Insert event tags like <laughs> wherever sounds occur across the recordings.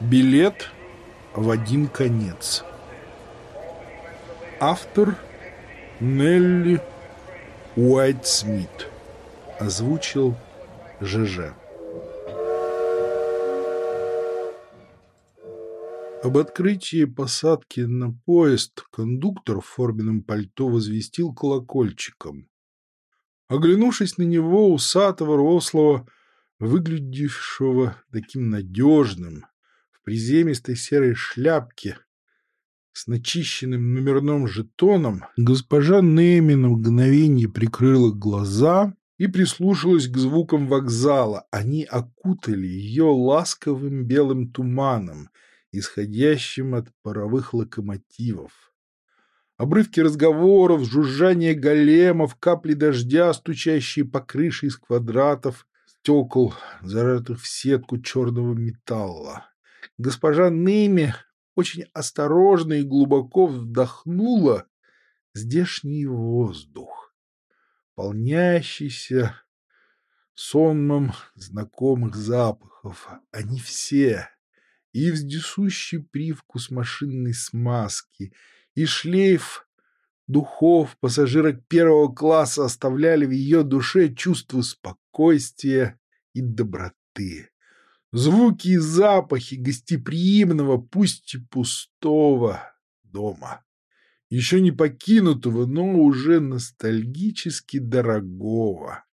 Билет в один конец. Автор Нелли Уайт-Смит. Озвучил ЖЖ. Об открытии посадки на поезд кондуктор в форменном пальто возвестил колокольчиком. Оглянувшись на него, усатого, рослого, выглядевшего таким надежным, приземистой серой шляпке с начищенным номерным жетоном, госпожа Нейми на мгновение прикрыла глаза и прислушалась к звукам вокзала. Они окутали ее ласковым белым туманом, исходящим от паровых локомотивов. Обрывки разговоров, жужжание големов, капли дождя, стучащие по крыше из квадратов, стекол, зажатых в сетку черного металла. Госпожа Нейми очень осторожно и глубоко вдохнула здешний воздух, полнящийся сонмом знакомых запахов. Они все, и вездесущий привкус машинной смазки, и шлейф духов пассажирок первого класса оставляли в ее душе чувство спокойствия и доброты. Звуки и запахи гостеприимного, пусть и пустого дома. Еще не покинутого, но уже ностальгически дорогого.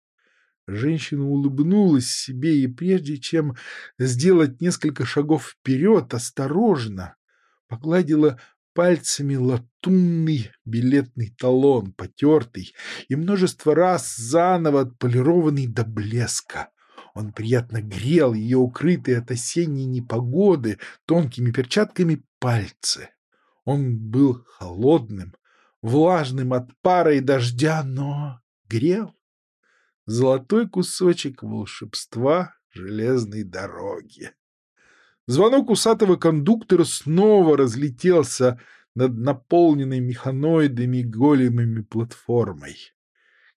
Женщина улыбнулась себе и прежде чем сделать несколько шагов вперед, осторожно погладила пальцами латунный билетный талон, потертый и множество раз заново отполированный до блеска. Он приятно грел ее укрытые от осенней непогоды тонкими перчатками пальцы. Он был холодным, влажным от пара и дождя, но грел. Золотой кусочек волшебства железной дороги. Звонок усатого кондуктора снова разлетелся над наполненной механоидами големыми платформой.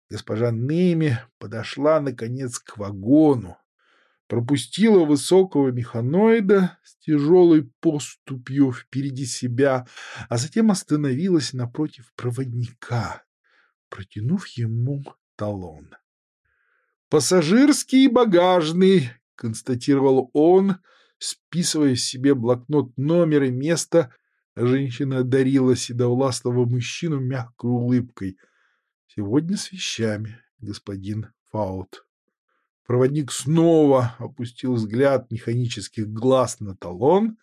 Госпожа Неми подошла, наконец, к вагону, пропустила высокого механоида с тяжелой поступью впереди себя, а затем остановилась напротив проводника, протянув ему талон. «Пассажирский и багажный», — констатировал он, списывая себе блокнот номер и место. Женщина одарила седовластого мужчину мягкой улыбкой — Сегодня с вещами, господин Фаут. Проводник снова опустил взгляд механических глаз на талон,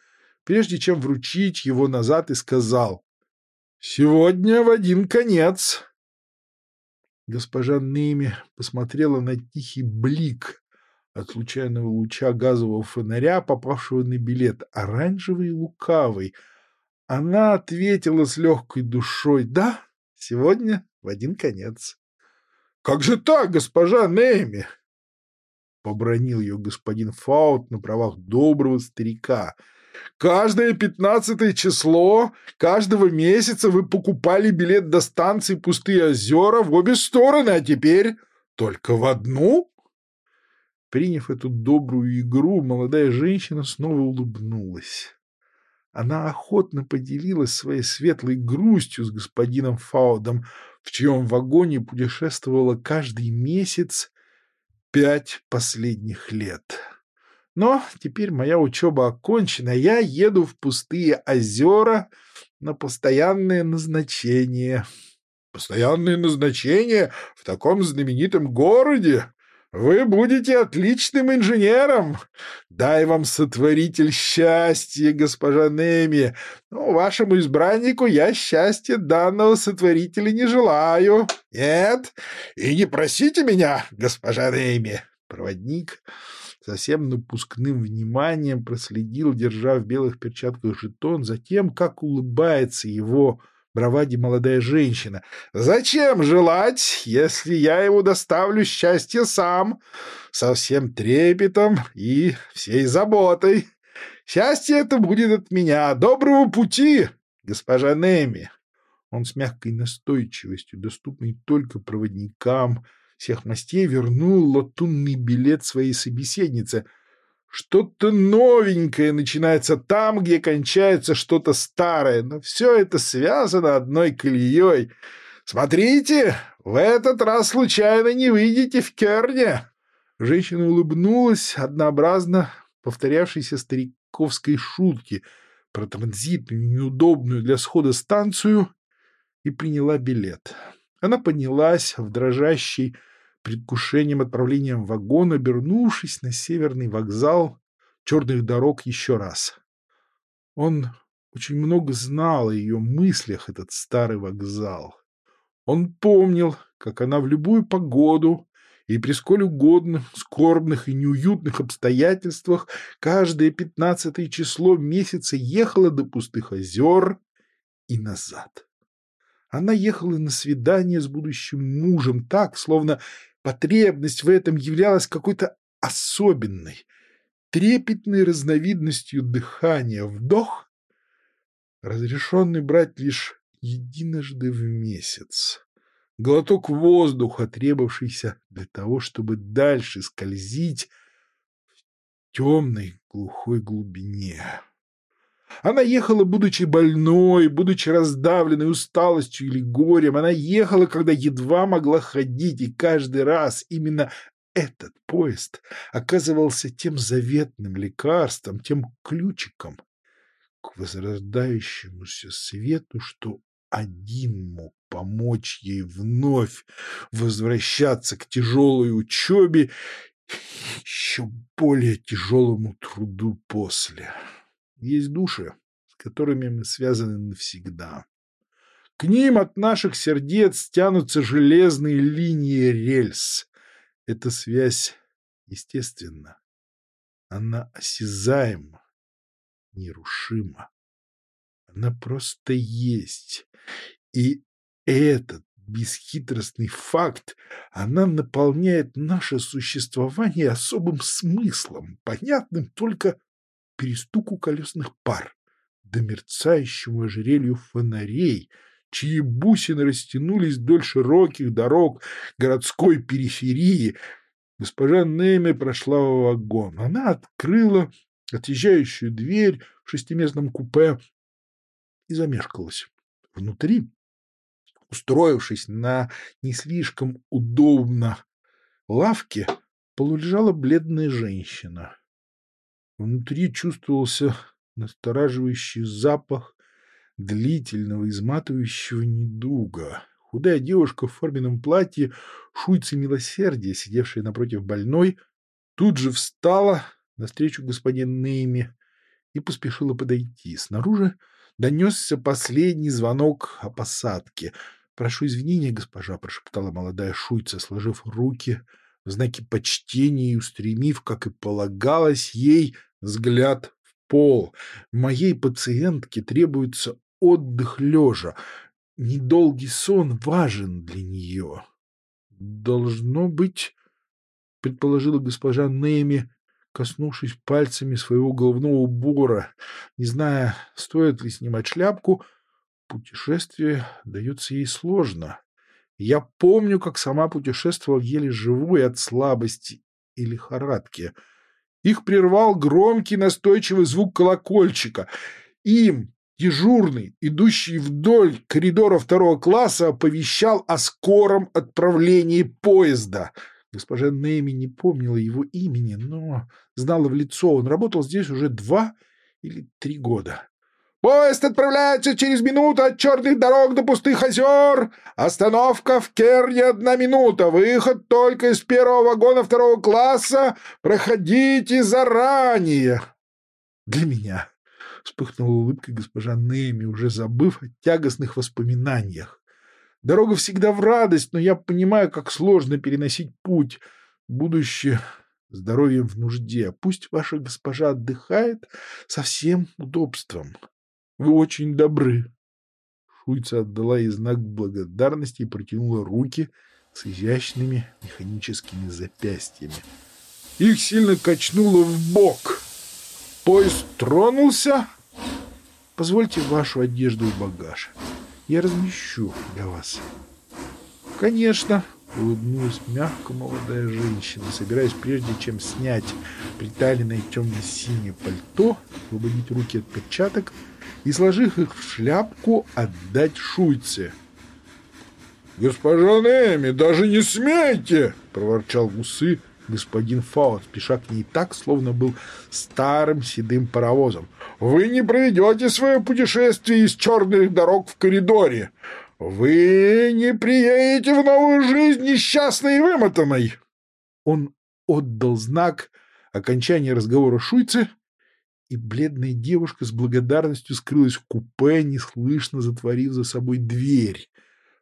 прежде чем вручить его назад и сказал «Сегодня в один конец». Госпожа Нейми посмотрела на тихий блик от случайного луча газового фонаря, попавшего на билет, оранжевый и лукавый. Она ответила с легкой душой «Да, сегодня в один конец. — Как же так, госпожа Нейми? — побронил ее господин Фаут на правах доброго старика. — Каждое пятнадцатое число каждого месяца вы покупали билет до станции Пустые озера в обе стороны, а теперь только в одну? Приняв эту добрую игру, молодая женщина снова улыбнулась. Она охотно поделилась своей светлой грустью с господином Фаудом, в чьем вагоне путешествовала каждый месяц пять последних лет. Но теперь моя учеба окончена, я еду в пустые озера на постоянное назначение. Постоянное назначение в таком знаменитом городе? Вы будете отличным инженером. Дай вам сотворитель счастья, госпожа Неми. Но вашему избраннику я счастья данного сотворителя не желаю. Нет, и не просите меня, госпожа Неми. Проводник совсем напускным вниманием проследил, держа в белых перчатках жетон, за тем, как улыбается его браваде молодая женщина. «Зачем желать, если я ему доставлю счастье сам, со всем трепетом и всей заботой? Счастье это будет от меня. Доброго пути, госпожа Неми!» Он с мягкой настойчивостью, доступной только проводникам всех мастей, вернул латунный билет своей собеседнице. Что-то новенькое начинается там, где кончается что-то старое, но все это связано одной колеей. Смотрите, в этот раз случайно не выйдете в Керне. Женщина улыбнулась однообразно повторявшейся стариковской шутки про транзитную, неудобную для схода станцию и приняла билет. Она поднялась в дрожащий предвкушением отправлением в вагон, обернувшись на северный вокзал черных дорог еще раз. Он очень много знал о ее мыслях, этот старый вокзал. Он помнил, как она в любую погоду и при сколь угодно скорбных и неуютных обстоятельствах каждое пятнадцатое число месяца ехала до пустых озер и назад. Она ехала на свидание с будущим мужем так, словно потребность в этом являлась какой-то особенной, трепетной разновидностью дыхания. Вдох, разрешенный брать лишь единожды в месяц. Глоток воздуха, требовавшийся для того, чтобы дальше скользить в темной глухой глубине. Она ехала, будучи больной, будучи раздавленной усталостью или горем. Она ехала, когда едва могла ходить, и каждый раз именно этот поезд оказывался тем заветным лекарством, тем ключиком к возрождающемуся свету, что один мог помочь ей вновь возвращаться к тяжелой учебе еще более тяжелому труду после. Есть души, с которыми мы связаны навсегда. К ним от наших сердец тянутся железные линии рельс. Эта связь естественна. Она осязаема, нерушима. Она просто есть. И этот бесхитростный факт, она наполняет наше существование особым смыслом, понятным только перестуку колесных пар, до мерцающему ожерелью фонарей, чьи бусины растянулись вдоль широких дорог городской периферии. Госпожа Нейме прошла в вагон. Она открыла отъезжающую дверь в шестиместном купе и замешкалась. Внутри, устроившись на не слишком удобно лавке, полулежала бледная женщина. Внутри чувствовался настораживающий запах длительного, изматывающего недуга. Худая девушка в форменном платье, шуйцы милосердия, сидевшая напротив больной, тут же встала навстречу господину Нейме и поспешила подойти. Снаружи донесся последний звонок о посадке. «Прошу извинения, госпожа», — прошептала молодая шуйца, сложив руки знаки почтения и устремив, как и полагалось ей, взгляд в пол. Моей пациентке требуется отдых лежа. Недолгий сон важен для нее. Должно быть, предположила госпожа Нейми, коснувшись пальцами своего головного убора, не зная, стоит ли снимать шляпку, путешествие дается ей сложно. Я помню, как сама путешествовал еле живой от слабости и лихорадки — их прервал громкий настойчивый звук колокольчика. Им, дежурный, идущий вдоль коридора второго класса, оповещал о скором отправлении поезда. Госпожа Нейми не помнила его имени, но знала в лицо. Он работал здесь уже два или три года. Поезд отправляется через минуту от черных дорог до пустых озер. Остановка в Керне одна минута. Выход только из первого вагона второго класса. Проходите заранее. Для меня вспыхнула улыбкой госпожа Нейми, уже забыв о тягостных воспоминаниях. Дорога всегда в радость, но я понимаю, как сложно переносить путь. Будущее здоровьем в нужде. Пусть ваша госпожа отдыхает со всем удобством. Вы очень добры. Шуйца отдала ей знак благодарности и протянула руки с изящными механическими запястьями. Их сильно качнуло в бок. Поезд тронулся. Позвольте вашу одежду и багаж. Я размещу для вас. Конечно. улыбнулась мягко молодая женщина, собираясь прежде чем снять приталенное темно-синее пальто, освободить руки от перчаток и, сложив их в шляпку, отдать шуйце. «Госпожа Неми, даже не смейте!» — проворчал гусы господин Фаут, спеша к ней так, словно был старым седым паровозом. «Вы не проведете свое путешествие из черных дорог в коридоре. Вы не приедете в новую жизнь несчастной и вымотанной!» Он отдал знак окончания разговора Шуйце, и бледная девушка с благодарностью скрылась в купе, неслышно затворив за собой дверь.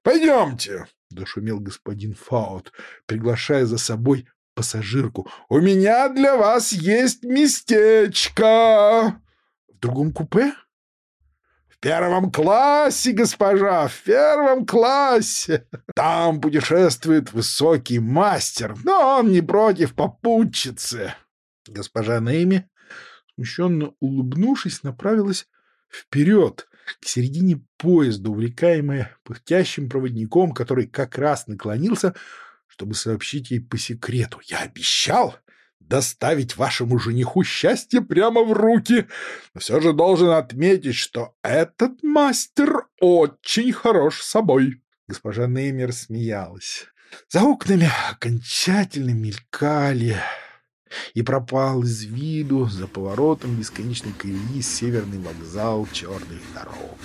«Пойдемте!» — дошумел господин Фаут, приглашая за собой пассажирку. «У меня для вас есть местечко!» «В другом купе?» «В первом классе, госпожа, в первом классе! Там путешествует высокий мастер, но он не против попутчицы!» Госпожа Нейми, смущенно улыбнувшись, направилась вперед, к середине поезда, увлекаемая пыхтящим проводником, который как раз наклонился, чтобы сообщить ей по секрету. «Я обещал доставить вашему жениху счастье прямо в руки, но все же должен отметить, что этот мастер очень хорош собой». Госпожа Неймер смеялась. За окнами окончательно мелькали и пропал из виду за поворотом бесконечной колеи северный вокзал черных дорог.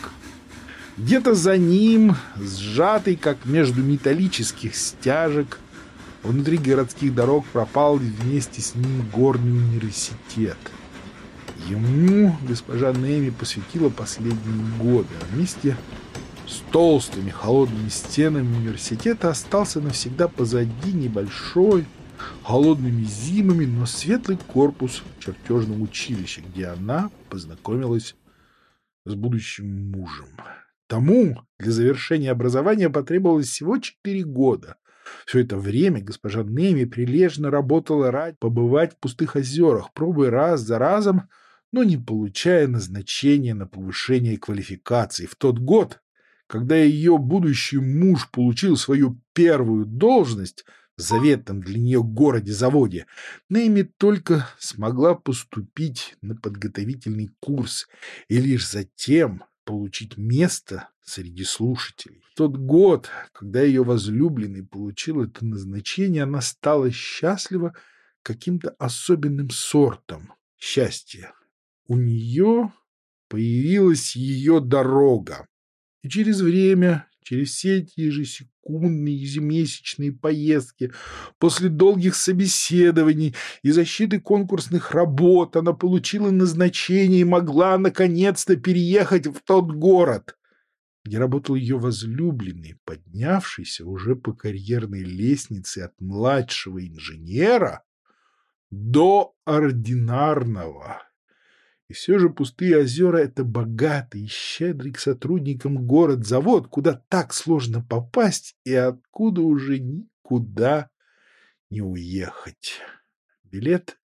Где-то за ним, сжатый, как между металлических стяжек, внутри городских дорог пропал вместе с ним горный университет. Ему госпожа Неми посвятила последние годы, а вместе с толстыми холодными стенами университета остался навсегда позади небольшой, холодными зимами, но светлый корпус чертежного училища, где она познакомилась с будущим мужем. Тому для завершения образования потребовалось всего четыре года. Все это время госпожа Неми прилежно работала ради побывать в пустых озерах, пробуя раз за разом, но не получая назначения на повышение квалификации. В тот год, когда ее будущий муж получил свою первую должность заветном для нее городе-заводе, Нейми только смогла поступить на подготовительный курс и лишь затем получить место среди слушателей. В тот год, когда ее возлюбленный получил это назначение, она стала счастлива каким-то особенным сортом счастья. У нее появилась ее дорога. И через время Через все эти ежесекундные, ежемесячные поездки, после долгих собеседований и защиты конкурсных работ она получила назначение и могла наконец-то переехать в тот город, где работал ее возлюбленный, поднявшийся уже по карьерной лестнице от младшего инженера до ординарного и все же пустые озера — это богатый и щедрый к сотрудникам город-завод, куда так сложно попасть и откуда уже никуда не уехать. Билет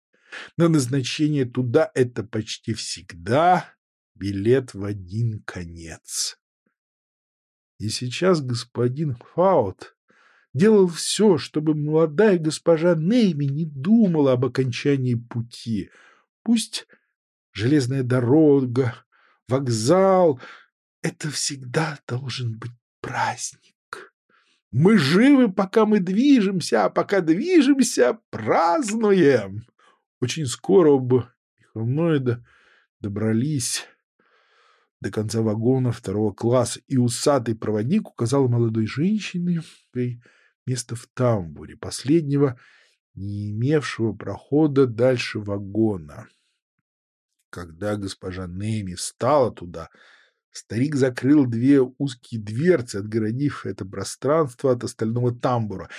на назначение туда — это почти всегда билет в один конец. И сейчас господин Фаут делал все, чтобы молодая госпожа Нейми не думала об окончании пути. Пусть железная дорога, вокзал. Это всегда должен быть праздник. Мы живы, пока мы движемся, а пока движемся, празднуем. Очень скоро оба механоида добрались до конца вагона второго класса, и усатый проводник указал молодой женщине место в тамбуре, последнего, не имевшего прохода дальше вагона. Когда госпожа Нейми встала туда, старик закрыл две узкие дверцы, отгородив это пространство от остального тамбура,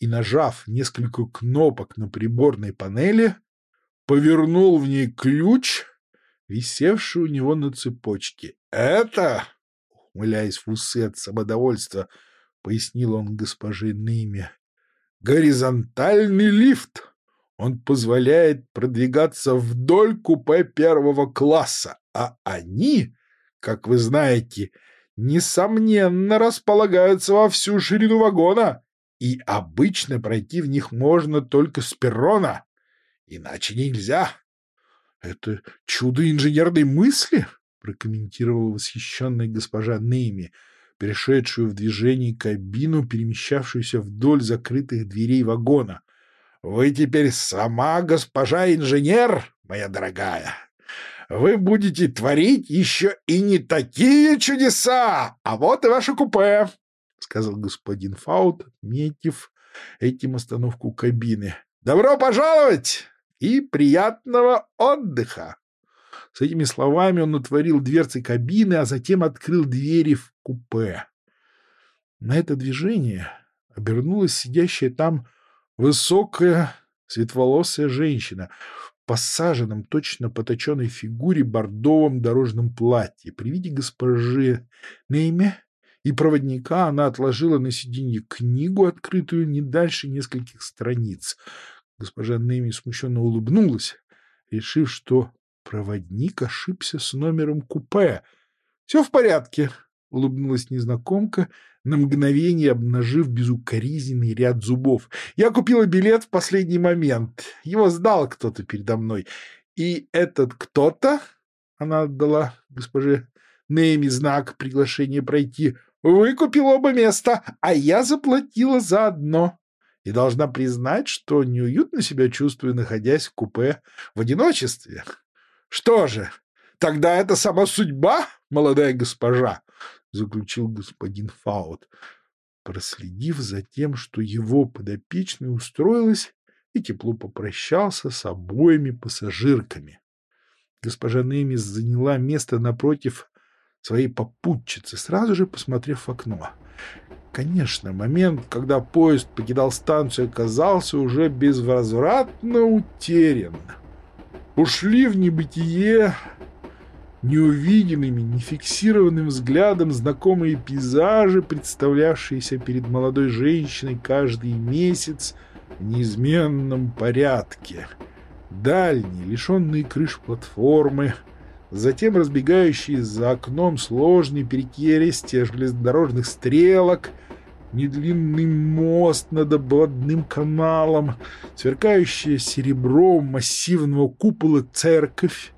и, нажав несколько кнопок на приборной панели, повернул в ней ключ, висевший у него на цепочке. «Это...» — ухмыляясь в усы от самодовольства, пояснил он госпоже Нейме. «Горизонтальный лифт!» Он позволяет продвигаться вдоль купе первого класса, а они, как вы знаете, несомненно располагаются во всю ширину вагона. и обычно пройти в них можно только с перрона, иначе нельзя. Это чудо инженерной мысли, прокомментировала восхищенная госпожа Нейми, перешедшую в движение кабину, перемещавшуюся вдоль закрытых дверей вагона. Вы теперь сама госпожа инженер, моя дорогая. Вы будете творить еще и не такие чудеса, а вот и ваше купе, — сказал господин Фаут, отметив этим остановку кабины. — Добро пожаловать и приятного отдыха! С этими словами он отворил дверцы кабины, а затем открыл двери в купе. На это движение обернулась сидящая там высокая светловолосая женщина в посаженном, точно по точенной фигуре бордовом дорожном платье. При виде госпожи Нейме и проводника она отложила на сиденье книгу, открытую не дальше нескольких страниц. Госпожа Нейми смущенно улыбнулась, решив, что проводник ошибся с номером купе. — Все в порядке, — улыбнулась незнакомка, на мгновение обнажив безукоризненный ряд зубов. «Я купила билет в последний момент. Его сдал кто-то передо мной. И этот кто-то...» — она отдала госпоже Нейми знак приглашения пройти. «Выкупил оба места, а я заплатила за одно. И должна признать, что неуютно себя чувствую, находясь в купе в одиночестве. Что же, тогда это сама судьба, молодая госпожа?» — заключил господин Фаут, проследив за тем, что его подопечный устроилась и тепло попрощался с обоими пассажирками. Госпожа Немис заняла место напротив своей попутчицы, сразу же посмотрев в окно. Конечно, момент, когда поезд покидал станцию, оказался уже безвозвратно утерян. Ушли в небытие неувиденными, нефиксированным взглядом знакомые пейзажи, представлявшиеся перед молодой женщиной каждый месяц в неизменном порядке. Дальние, лишенные крыш платформы, затем разбегающие за окном сложные перекерестия железнодорожных стрелок, недлинный мост над обводным каналом, сверкающая серебром массивного купола церковь,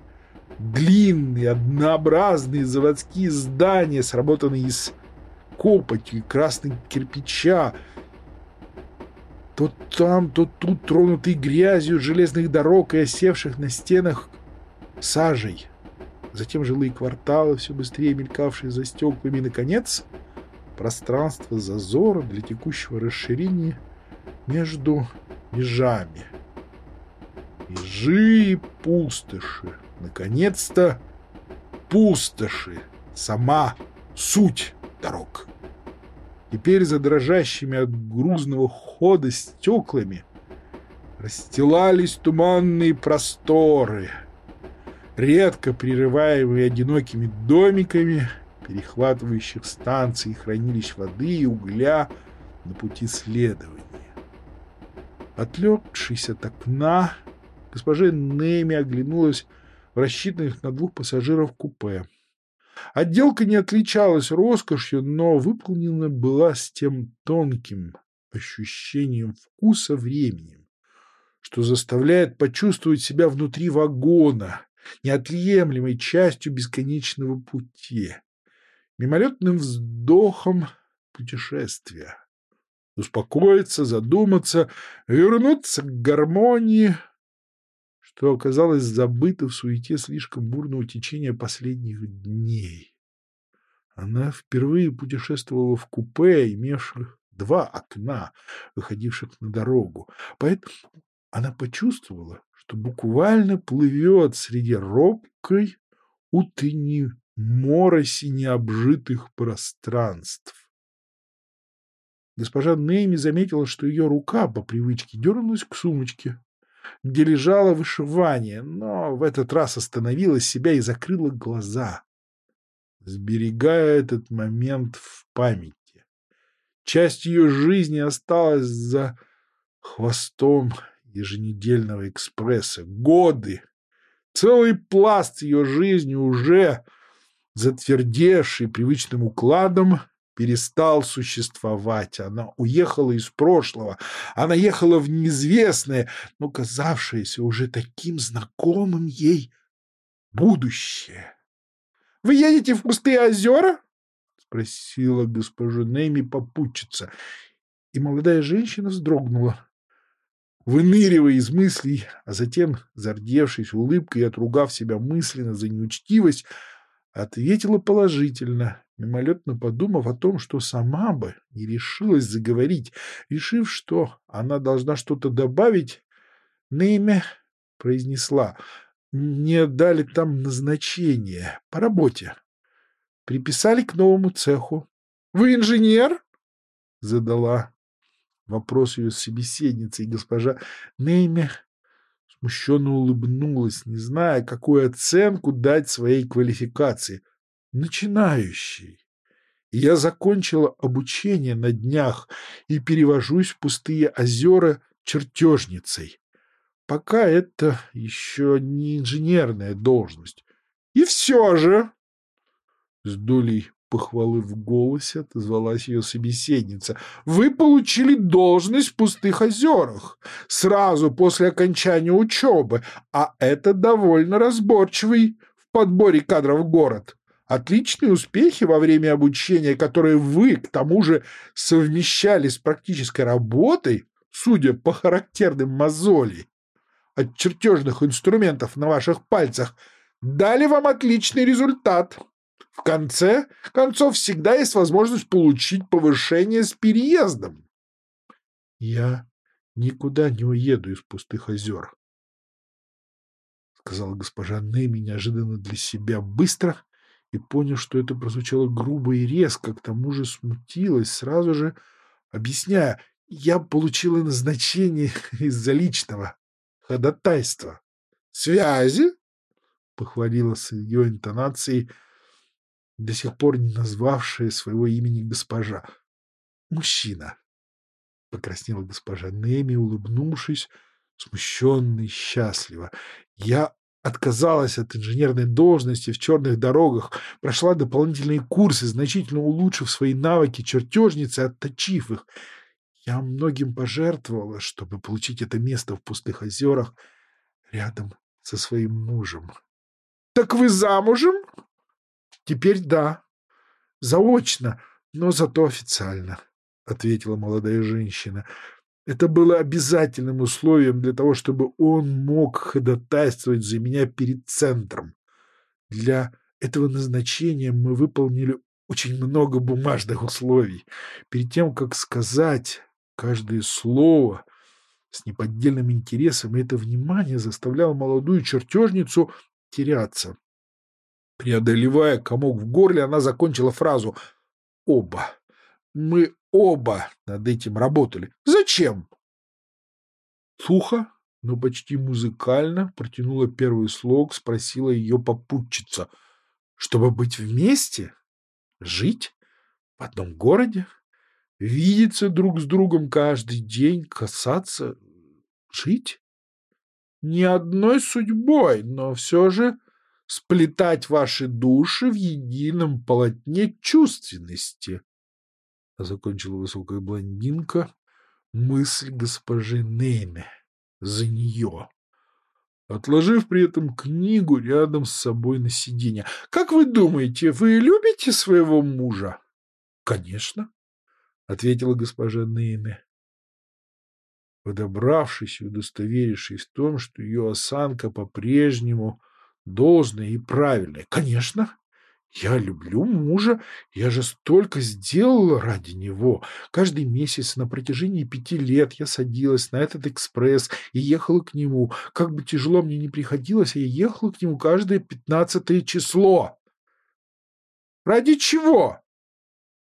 длинные, однообразные заводские здания, сработанные из копоти и красного кирпича, то там, то тут тронутые грязью железных дорог и осевших на стенах сажей. Затем жилые кварталы, все быстрее мелькавшие за стеклами, и, наконец, пространство зазора для текущего расширения между межами. Ежи и пустоши. Наконец-то пустоши, сама суть дорог. Теперь за дрожащими от грузного хода стеклами расстилались туманные просторы, редко прерываемые одинокими домиками, перехватывающих станции хранилищ воды и угля на пути следования. Отлегшись от окна, госпожа Нейми оглянулась рассчитанных на двух пассажиров купе. Отделка не отличалась роскошью, но выполнена была с тем тонким ощущением вкуса временем, что заставляет почувствовать себя внутри вагона, неотъемлемой частью бесконечного пути, мимолетным вздохом путешествия. Успокоиться, задуматься, вернуться к гармонии — что оказалось забыто в суете слишком бурного течения последних дней. Она впервые путешествовала в купе, имевших два окна, выходивших на дорогу. Поэтому она почувствовала, что буквально плывет среди робкой утренней мороси необжитых пространств. Госпожа Нейми заметила, что ее рука по привычке дернулась к сумочке, где лежало вышивание, но в этот раз остановила себя и закрыла глаза, сберегая этот момент в памяти. Часть ее жизни осталась за хвостом еженедельного экспресса. Годы, целый пласт ее жизни уже затвердевший привычным укладом, перестал существовать. Она уехала из прошлого. Она ехала в неизвестное, но казавшееся уже таким знакомым ей будущее. — Вы едете в пустые озера? — спросила госпожа Нейми попутчица. И молодая женщина вздрогнула выныривая из мыслей, а затем, зардевшись улыбкой и отругав себя мысленно за неучтивость, ответила положительно, мимолетно подумав о том, что сама бы не решилась заговорить, решив, что она должна что-то добавить, Нейме произнесла «Мне дали там назначение по работе. Приписали к новому цеху». «Вы инженер?» — задала вопрос ее собеседницы, и госпожа Нейме смущенно улыбнулась, не зная, какую оценку дать своей квалификации. Начинающий. Я закончила обучение на днях и перевожусь в пустые озера чертежницей. Пока это еще не инженерная должность. И все же, с долей похвалы в голосе отозвалась ее собеседница. «Вы получили должность в пустых озерах сразу после окончания учебы, а это довольно разборчивый в подборе кадров город. Отличные успехи во время обучения, которые вы, к тому же, совмещали с практической работой, судя по характерным мозоли от чертежных инструментов на ваших пальцах, дали вам отличный результат». В конце концов, всегда есть возможность получить повышение с переездом. Я никуда не уеду из пустых озер, сказала госпожа Нэми неожиданно для себя быстро и понял, что это прозвучало грубо и резко, к тому же смутилась, сразу же объясняя, я получила назначение <laughs> из-за личного ходатайства. «Связи?» — похвалила с ее интонацией до сих пор не назвавшая своего имени госпожа. «Мужчина!» — покраснела госпожа Неми, улыбнувшись, смущенно и счастливо. «Я отказалась от инженерной должности в черных дорогах, прошла дополнительные курсы, значительно улучшив свои навыки чертежницы, отточив их. Я многим пожертвовала, чтобы получить это место в пустых озерах рядом со своим мужем. — Так вы замужем? Теперь да. Заочно, но зато официально, — ответила молодая женщина. Это было обязательным условием для того, чтобы он мог ходатайствовать за меня перед центром. Для этого назначения мы выполнили очень много бумажных условий. Перед тем, как сказать каждое слово с неподдельным интересом, это внимание заставляло молодую чертежницу теряться. Преодолевая комок в горле, она закончила фразу «Оба. Мы оба над этим работали. Зачем?» Сухо, но почти музыкально протянула первый слог, спросила ее попутчица. «Чтобы быть вместе? Жить? В одном городе? Видеться друг с другом каждый день? Касаться? Жить?» «Ни одной судьбой, но все же...» сплетать ваши души в едином полотне чувственности. Закончила высокая блондинка мысль госпожи Нейме за нее, отложив при этом книгу рядом с собой на сиденье. «Как вы думаете, вы любите своего мужа?» «Конечно», — ответила госпожа Нейме. Подобравшись и удостоверившись в том, что ее осанка по-прежнему должное и правильное. Конечно, я люблю мужа, я же столько сделала ради него. Каждый месяц на протяжении пяти лет я садилась на этот экспресс и ехала к нему. Как бы тяжело мне ни приходилось, я ехала к нему каждое пятнадцатое число. Ради чего?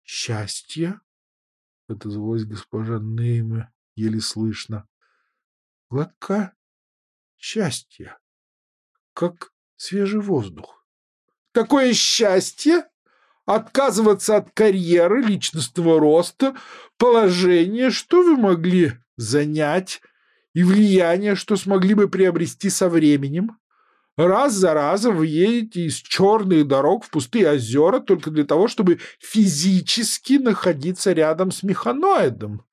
Счастье, — отозвалась госпожа Нейме, еле слышно. Глотка счастья, как свежий воздух. Какое счастье! Отказываться от карьеры, личностного роста, положения, что вы могли занять, и влияние, что смогли бы приобрести со временем. Раз за разом вы едете из черных дорог в пустые озера только для того, чтобы физически находиться рядом с механоидом,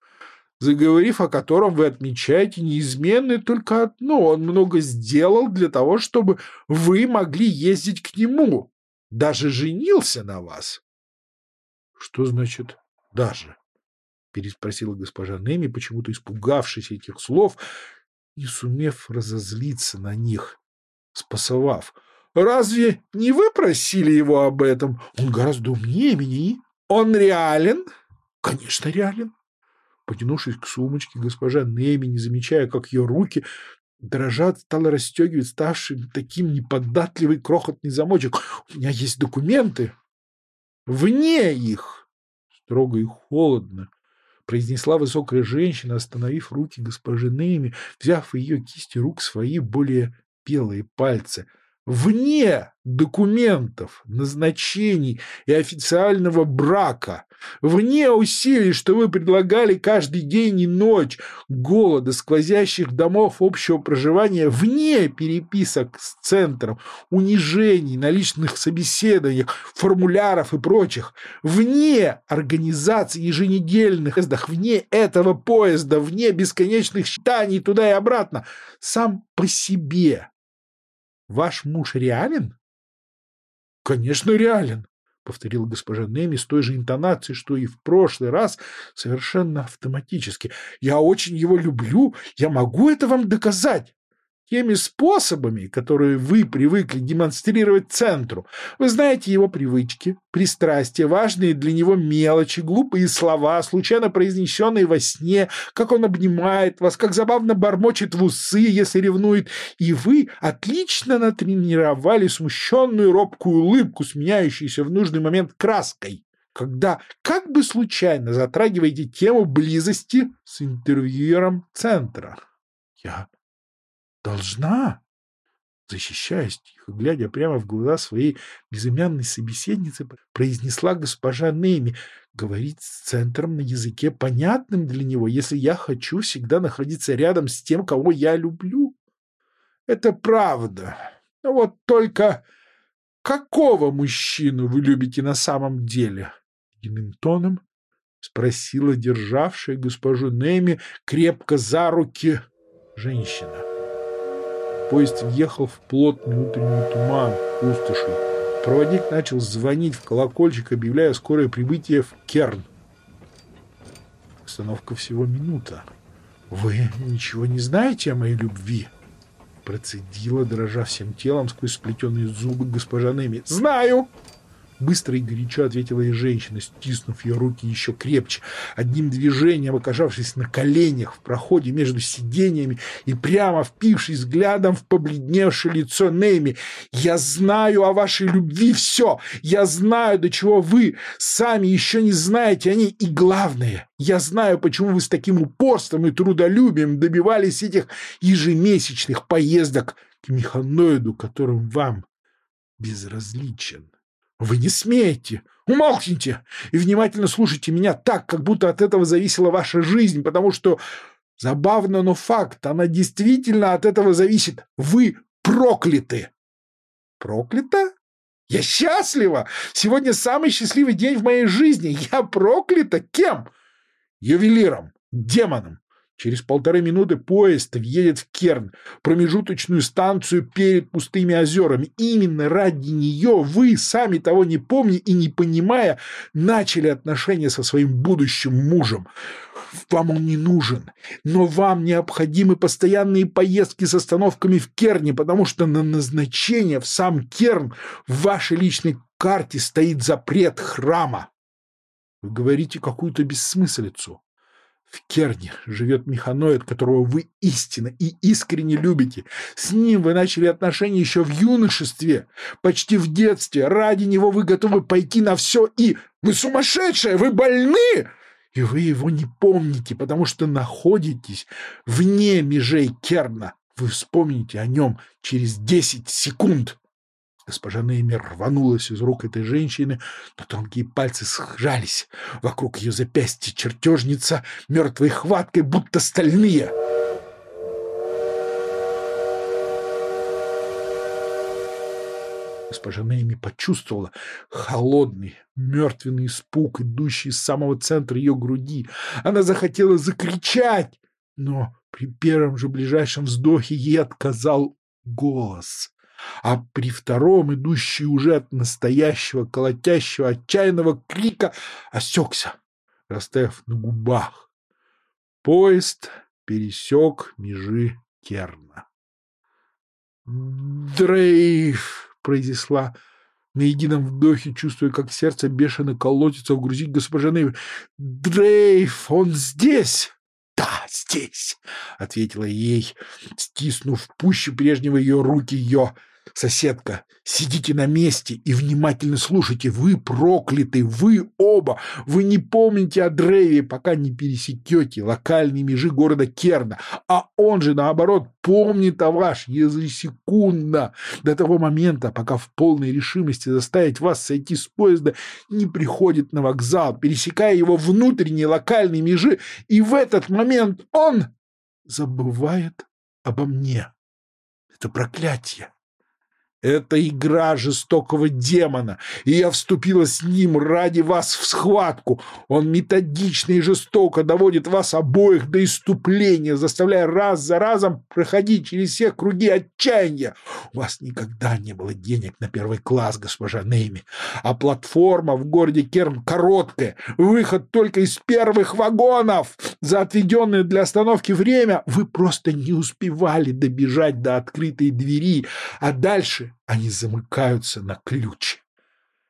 заговорив о котором вы отмечаете неизменное только одно. Он много сделал для того, чтобы вы могли ездить к нему. Даже женился на вас. Что значит «даже»? переспросила госпожа Неми, почему-то испугавшись этих слов, не сумев разозлиться на них спасовав. «Разве не вы просили его об этом? Он гораздо умнее меня. Он реален?» «Конечно, реален». Потянувшись к сумочке, госпожа Неми, не замечая, как ее руки дрожат, стала расстегивать ставший таким неподатливый крохотный замочек. «У меня есть документы. Вне их!» Строго и холодно произнесла высокая женщина, остановив руки госпожи Нейми, взяв ее кисти рук свои более белые пальцы, вне документов, назначений и официального брака, вне усилий, что вы предлагали каждый день и ночь, голода, сквозящих домов общего проживания, вне переписок с центром, унижений на личных собеседованиях, формуляров и прочих, вне организации еженедельных поездах, вне этого поезда, вне бесконечных считаний туда и обратно, сам по себе Ваш муж реален? Конечно, реален, повторила госпожа Неми с той же интонацией, что и в прошлый раз, совершенно автоматически. Я очень его люблю, я могу это вам доказать теми способами, которые вы привыкли демонстрировать центру. Вы знаете его привычки, пристрастия, важные для него мелочи, глупые слова, случайно произнесенные во сне, как он обнимает вас, как забавно бормочет в усы, если ревнует. И вы отлично натренировали смущенную робкую улыбку, сменяющуюся в нужный момент краской когда как бы случайно затрагиваете тему близости с интервьюером центра. Я Должна. Защищаясь, тихо глядя прямо в глаза своей безымянной собеседницы, произнесла госпожа Нейми, говорить с центром на языке, понятным для него, если я хочу всегда находиться рядом с тем, кого я люблю. Это правда. Но вот только какого мужчину вы любите на самом деле? Иным тоном спросила державшая госпожу Нейми крепко за руки женщина. Поезд въехал в плотный утренний туман пустоши. Проводник начал звонить в колокольчик, объявляя скорое прибытие в Керн. Остановка всего минута. «Вы ничего не знаете о моей любви?» Процедила, дрожа всем телом сквозь сплетенные зубы госпожа Неми. «Знаю!» Быстро и горячо ответила и женщина, стиснув ее руки еще крепче, одним движением оказавшись на коленях в проходе между сиденьями и прямо впившись взглядом в побледневшее лицо Нейми. «Я знаю о вашей любви все! Я знаю, до чего вы сами еще не знаете о ней. И главное, я знаю, почему вы с таким упорством и трудолюбием добивались этих ежемесячных поездок к механоиду, которым вам безразличен». Вы не смеете! Умолкните и внимательно слушайте меня так, как будто от этого зависела ваша жизнь, потому что, забавно, но факт, она действительно от этого зависит. Вы прокляты! Проклята? Я счастлива! Сегодня самый счастливый день в моей жизни. Я проклята кем? Ювелиром, демоном, Через полторы минуты поезд въедет в Керн, промежуточную станцию перед пустыми озерами. Именно ради нее вы, сами того не помня и не понимая, начали отношения со своим будущим мужем. Вам он не нужен, но вам необходимы постоянные поездки с остановками в Керне, потому что на назначение в сам Керн в вашей личной карте стоит запрет храма. Вы говорите какую-то бессмыслицу. В Керне живет механоид, которого вы истинно и искренне любите. С ним вы начали отношения еще в юношестве, почти в детстве. Ради него вы готовы пойти на все и... Вы сумасшедшая, вы больны! И вы его не помните, потому что находитесь вне межей Керна. Вы вспомните о нем через десять секунд. Госпожа Неймер рванулась из рук этой женщины, но тонкие пальцы сжались. Вокруг ее запястья чертежница мертвой хваткой, будто стальные. Госпожа Нейми почувствовала холодный, мертвенный испуг, идущий из самого центра ее груди. Она захотела закричать, но при первом же ближайшем вздохе ей отказал голос. А при втором, идущий уже от настоящего, колотящего, отчаянного крика, осекся, растаяв на губах. Поезд пересек межи Керна. «Дрейф!» — произнесла на едином вдохе, чувствуя, как сердце бешено колотится в груди госпожа Нейви. «Дрейф! Он здесь!» «Да, здесь!» — ответила ей, стиснув пуще прежнего ее руки ее Соседка, сидите на месте и внимательно слушайте. Вы прокляты, вы оба. Вы не помните о Дрейве, пока не пересекете локальные межи города Керна. А он же, наоборот, помнит о ваш ежесекундно до того момента, пока в полной решимости заставить вас сойти с поезда не приходит на вокзал, пересекая его внутренние локальные межи. И в этот момент он забывает обо мне. Это проклятие. Это игра жестокого демона, и я вступила с ним ради вас в схватку. Он методично и жестоко доводит вас обоих до иступления, заставляя раз за разом проходить через все круги отчаяния. У вас никогда не было денег на первый класс, госпожа Нейми, а платформа в городе Керн короткая, выход только из первых вагонов. За отведенное для остановки время вы просто не успевали добежать до открытой двери, а дальше они замыкаются на ключ.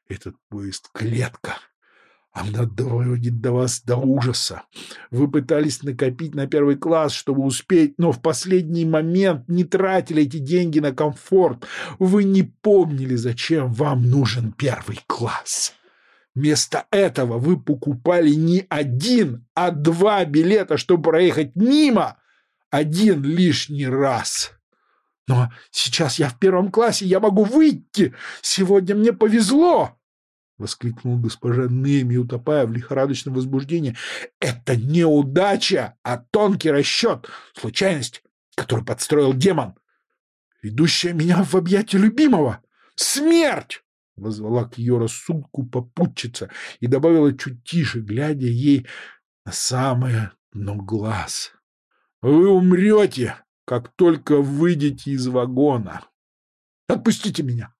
Этот поезд — клетка. Она доводит до вас до ужаса. Вы пытались накопить на первый класс, чтобы успеть, но в последний момент не тратили эти деньги на комфорт. Вы не помнили, зачем вам нужен первый класс. Вместо этого вы покупали не один, а два билета, чтобы проехать мимо один лишний раз. Но сейчас я в первом классе, я могу выйти. Сегодня мне повезло. — воскликнул госпожа Неми, утопая в лихорадочном возбуждении. — Это не удача, а тонкий расчет, случайность, которую подстроил демон, ведущая меня в объятия любимого. Смерть! — возвала к ее рассудку попутчица и добавила чуть тише, глядя ей на самое дно глаз. — Вы умрете, как только выйдете из вагона. Отпустите меня!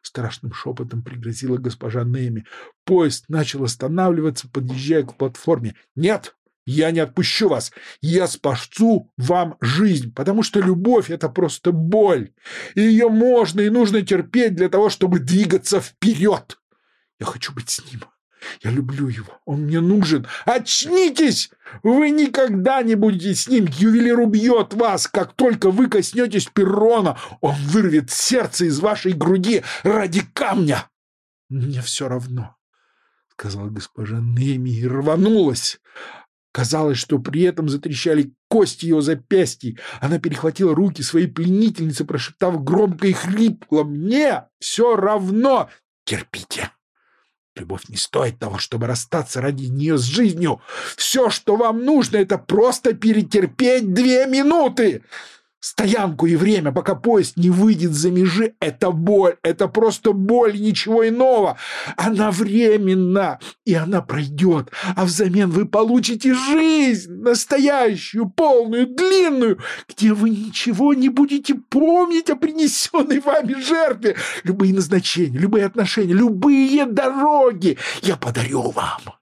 Страшным шепотом пригрозила госпожа Неми. Поезд начал останавливаться, подъезжая к платформе. Нет, я не отпущу вас. Я спасу вам жизнь, потому что любовь — это просто боль. И ее можно и нужно терпеть для того, чтобы двигаться вперед. Я хочу быть с ним. Я люблю его. Он мне нужен. Очнитесь! Вы никогда не будете с ним. Ювелир убьет вас. Как только вы коснетесь перрона, он вырвет сердце из вашей груди ради камня. Мне все равно, — сказала госпожа Неми и рванулась. Казалось, что при этом затрещали кости ее запястьей. Она перехватила руки своей пленительницы, прошептав громко и хрипло. «Мне все равно! Терпите!» Любовь не стоит того, чтобы расстаться ради нее с жизнью. Все, что вам нужно, это просто перетерпеть две минуты. Стоянку и время, пока поезд не выйдет за межи, это боль, это просто боль, ничего иного. Она временна, и она пройдет, а взамен вы получите жизнь, настоящую, полную, длинную, где вы ничего не будете помнить о принесенной вами жертве. Любые назначения, любые отношения, любые дороги я подарю вам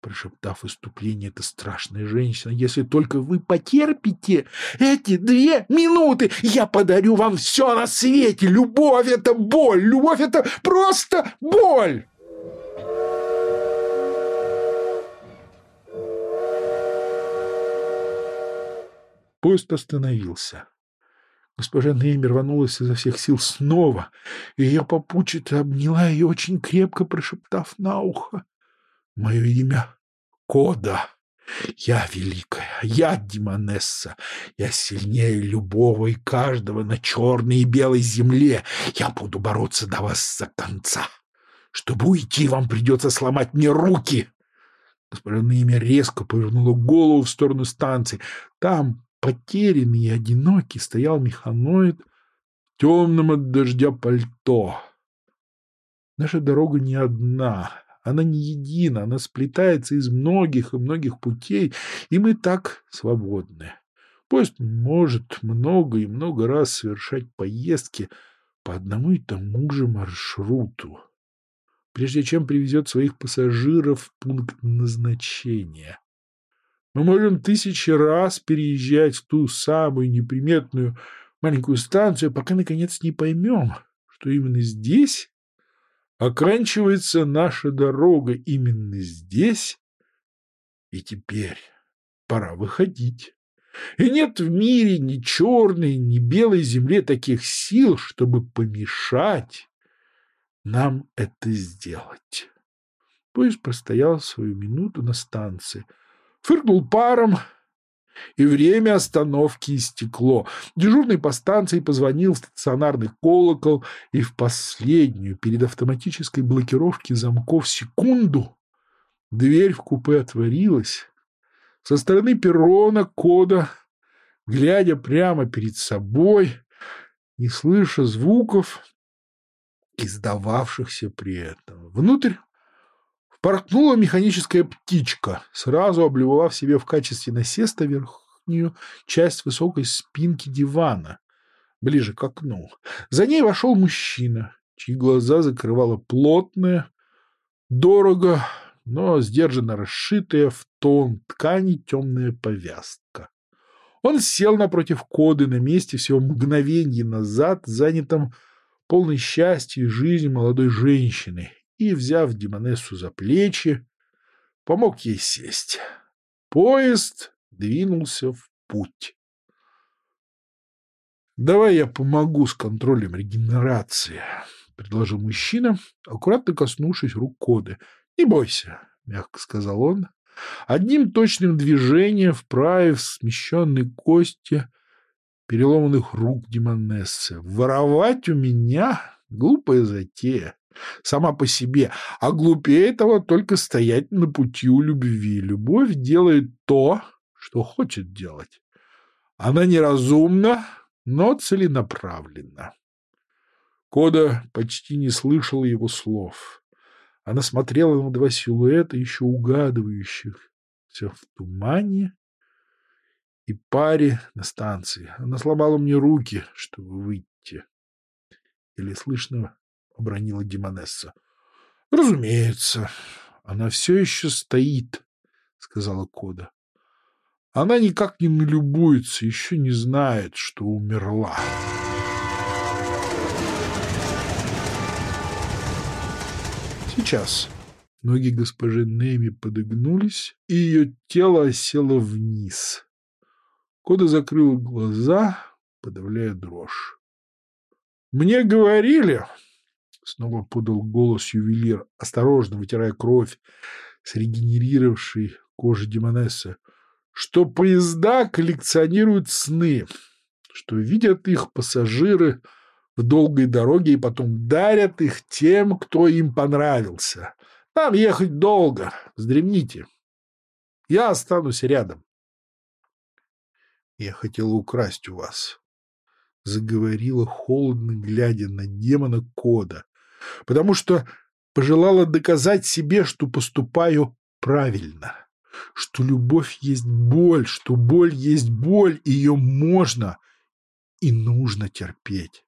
прошептав выступление эта страшная женщина, если только вы потерпите эти две минуты, я подарю вам все на свете. Любовь — это боль, любовь — это просто боль. Поезд остановился. Госпожа Нейми рванулась изо всех сил снова, и ее попутчица обняла ее очень крепко, прошептав на ухо. Мое имя Кода. Я великая, я Димонесса, я сильнее любого и каждого на черной и белой земле. Я буду бороться до вас за конца. Чтобы уйти, вам придется сломать мне руки. Госпожа Наимя резко повернула голову в сторону станции. Там, потерянный и одинокий, стоял механоид в темном от дождя пальто. Наша дорога не одна, она не едина, она сплетается из многих и многих путей, и мы так свободны. Поезд может много и много раз совершать поездки по одному и тому же маршруту, прежде чем привезет своих пассажиров в пункт назначения. Мы можем тысячи раз переезжать в ту самую неприметную маленькую станцию, пока, наконец, не поймем, что именно здесь оканчивается наша дорога, именно здесь и теперь пора выходить. И нет в мире ни черной, ни белой земле таких сил, чтобы помешать нам это сделать. Поезд простоял свою минуту на станции, фыркнул паром, и время остановки истекло. Дежурный по станции позвонил в стационарный колокол, и в последнюю перед автоматической блокировки замков секунду дверь в купе отворилась, со стороны перрона кода, глядя прямо перед собой, не слыша звуков, издававшихся при этом. Внутрь впорхнула механическая птичка, сразу облюбовав себе в качестве насеста верхнюю часть высокой спинки дивана, ближе к окну. За ней вошел мужчина, чьи глаза закрывала плотная, дорого но сдержанно расшитая в тон ткани темная повязка. Он сел напротив коды на месте всего мгновенье назад, занятом полной счастья и жизни молодой женщины, и, взяв Демонессу за плечи, помог ей сесть. Поезд двинулся в путь. «Давай я помогу с контролем регенерации», — предложил мужчина, аккуратно коснувшись рук коды — «Не бойся», — мягко сказал он, одним точным движением вправив смещенные кости переломанных рук Демонессы. «Воровать у меня — глупая затея» сама по себе, а глупее этого только стоять на пути у любви. Любовь делает то, что хочет делать. Она неразумна, но целенаправленна. Кода почти не слышал его слов. Она смотрела на два силуэта, еще угадывающихся в тумане и паре на станции. Она сломала мне руки, чтобы выйти. Или слышно обронила Димонесса. Разумеется, она все еще стоит, сказала Кода. Она никак не налюбуется, еще не знает, что умерла. Сейчас. Ноги госпожи Неми подогнулись, и ее тело осело вниз. Кода закрыла глаза, подавляя дрожь. «Мне говорили...» — снова подал голос ювелир, осторожно вытирая кровь с регенерировавшей кожи Демонессы, что поезда коллекционируют сны, что видят их пассажиры — в долгой дороге и потом дарят их тем, кто им понравился. Там ехать долго, вздремните. Я останусь рядом. Я хотела украсть у вас, заговорила холодно, глядя на демона Кода, потому что пожелала доказать себе, что поступаю правильно, что любовь есть боль, что боль есть боль, ее можно и нужно терпеть.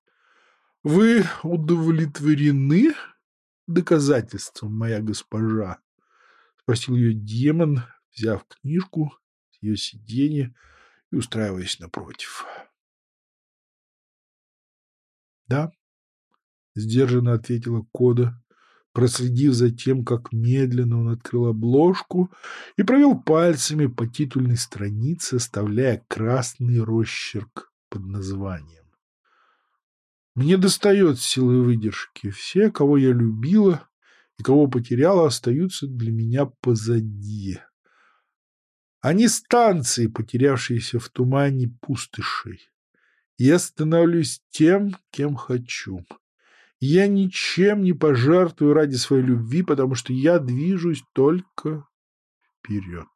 Вы удовлетворены доказательством, моя госпожа? Спросил ее демон, взяв книжку с ее сиденья и устраиваясь напротив. Да, сдержанно ответила Кода, проследив за тем, как медленно он открыл обложку и провел пальцами по титульной странице, оставляя красный росчерк под названием. Мне достает силы выдержки. Все, кого я любила и кого потеряла, остаются для меня позади. Они станции, потерявшиеся в тумане пустышей. Я становлюсь тем, кем хочу. Я ничем не пожертвую ради своей любви, потому что я движусь только вперед.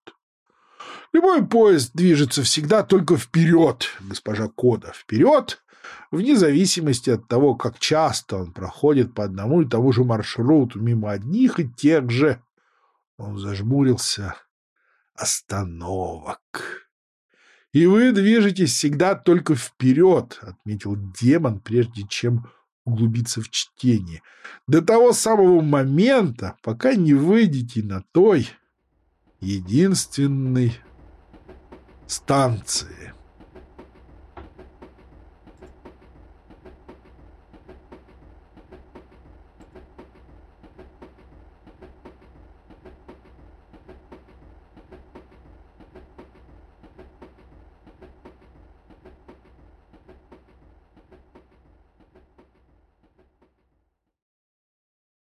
Любой поезд движется всегда только вперед, госпожа Кода, вперед, вне зависимости от того, как часто он проходит по одному и тому же маршруту мимо одних и тех же. Он зажмурился. Остановок. И вы движетесь всегда только вперед, отметил демон, прежде чем углубиться в чтение. До того самого момента, пока не выйдете на той единственной станции.